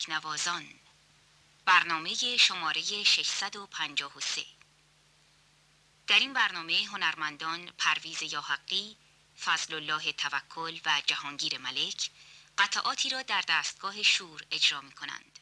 تکنوازان برنامه شماره 653 در این برنامه هنرمندان پرویز یاحقی، فضل الله توکل و جهانگیر ملک قطعاتی را در دستگاه شور اجرا می کنند.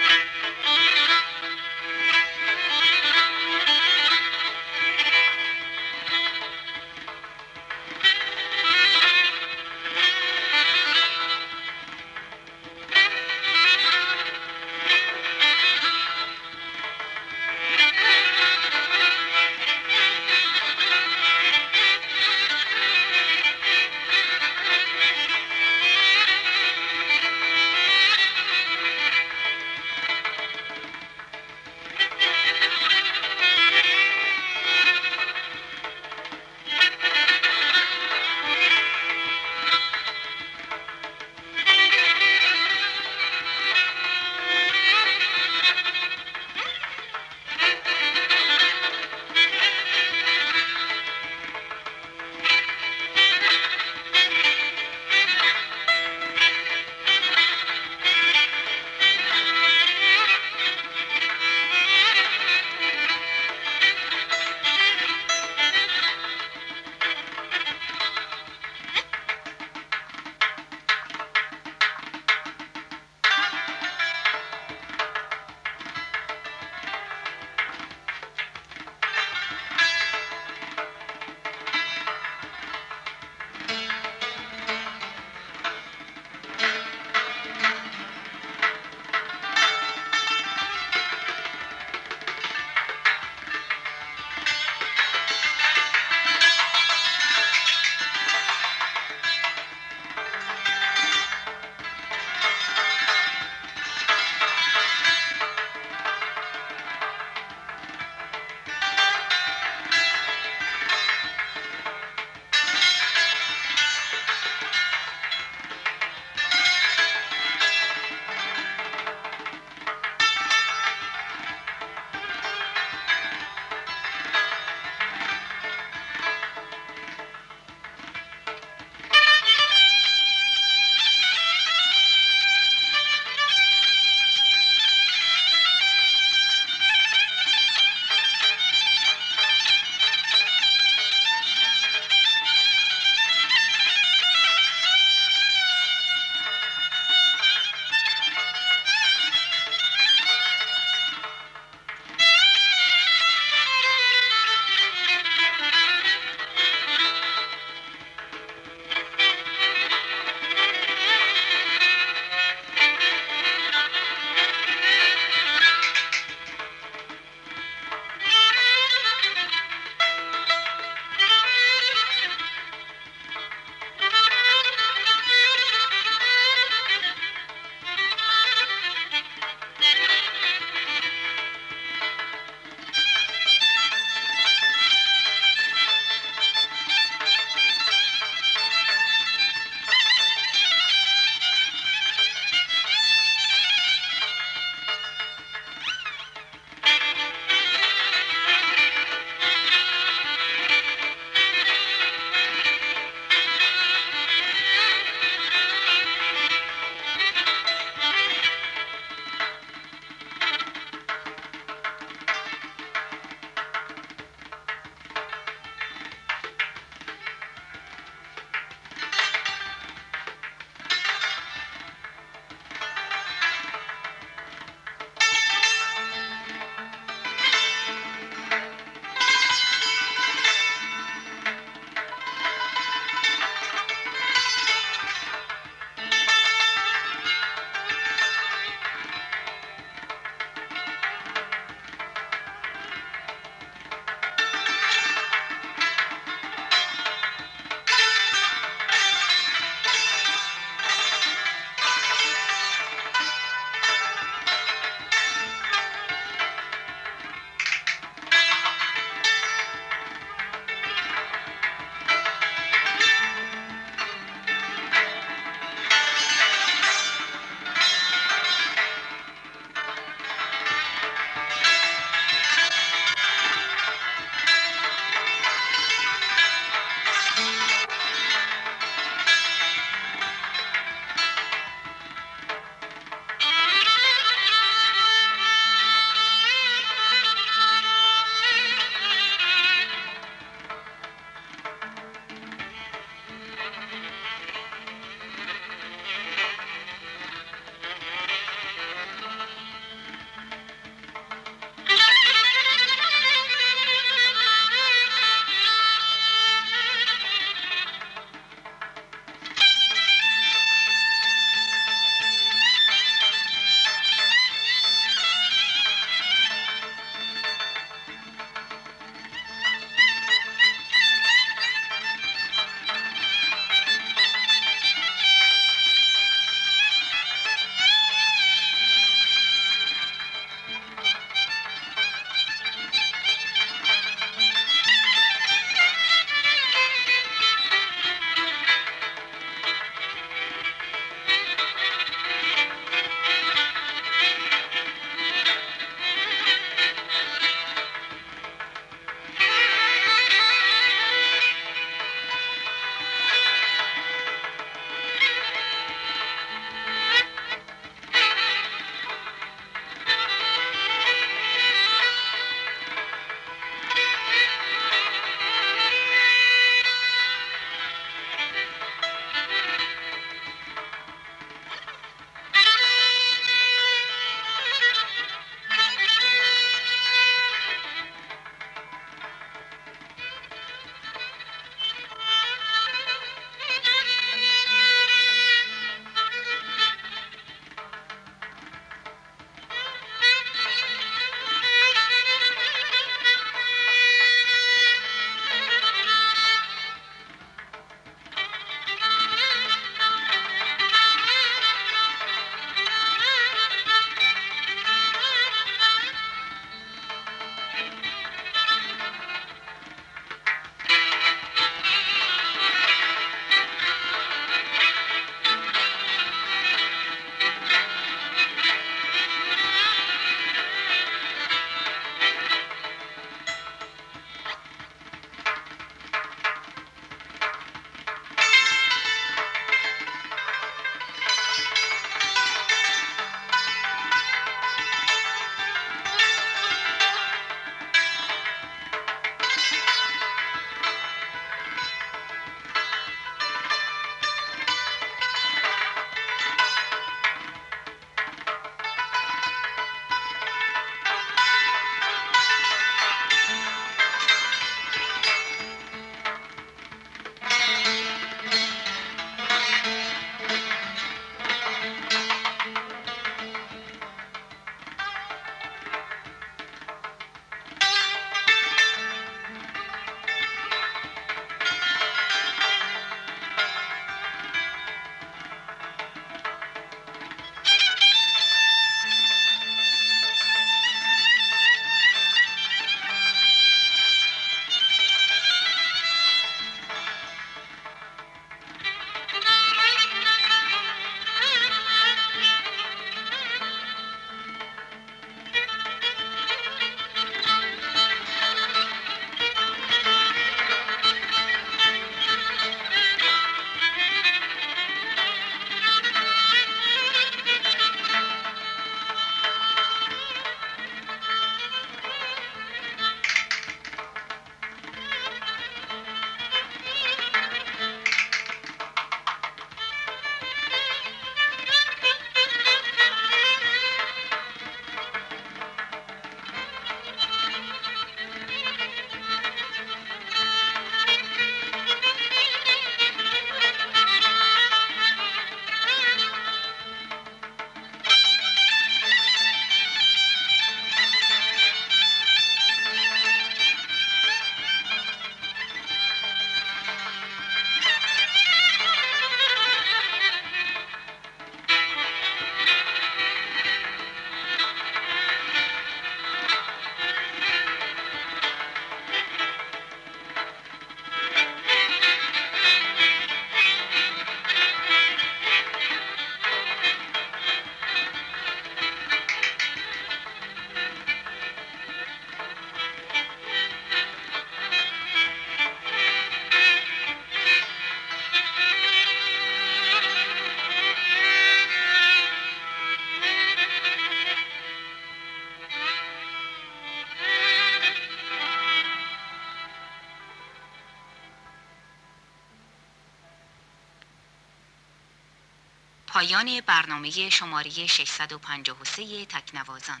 پایان برنامه شماره 653 تکنوازان.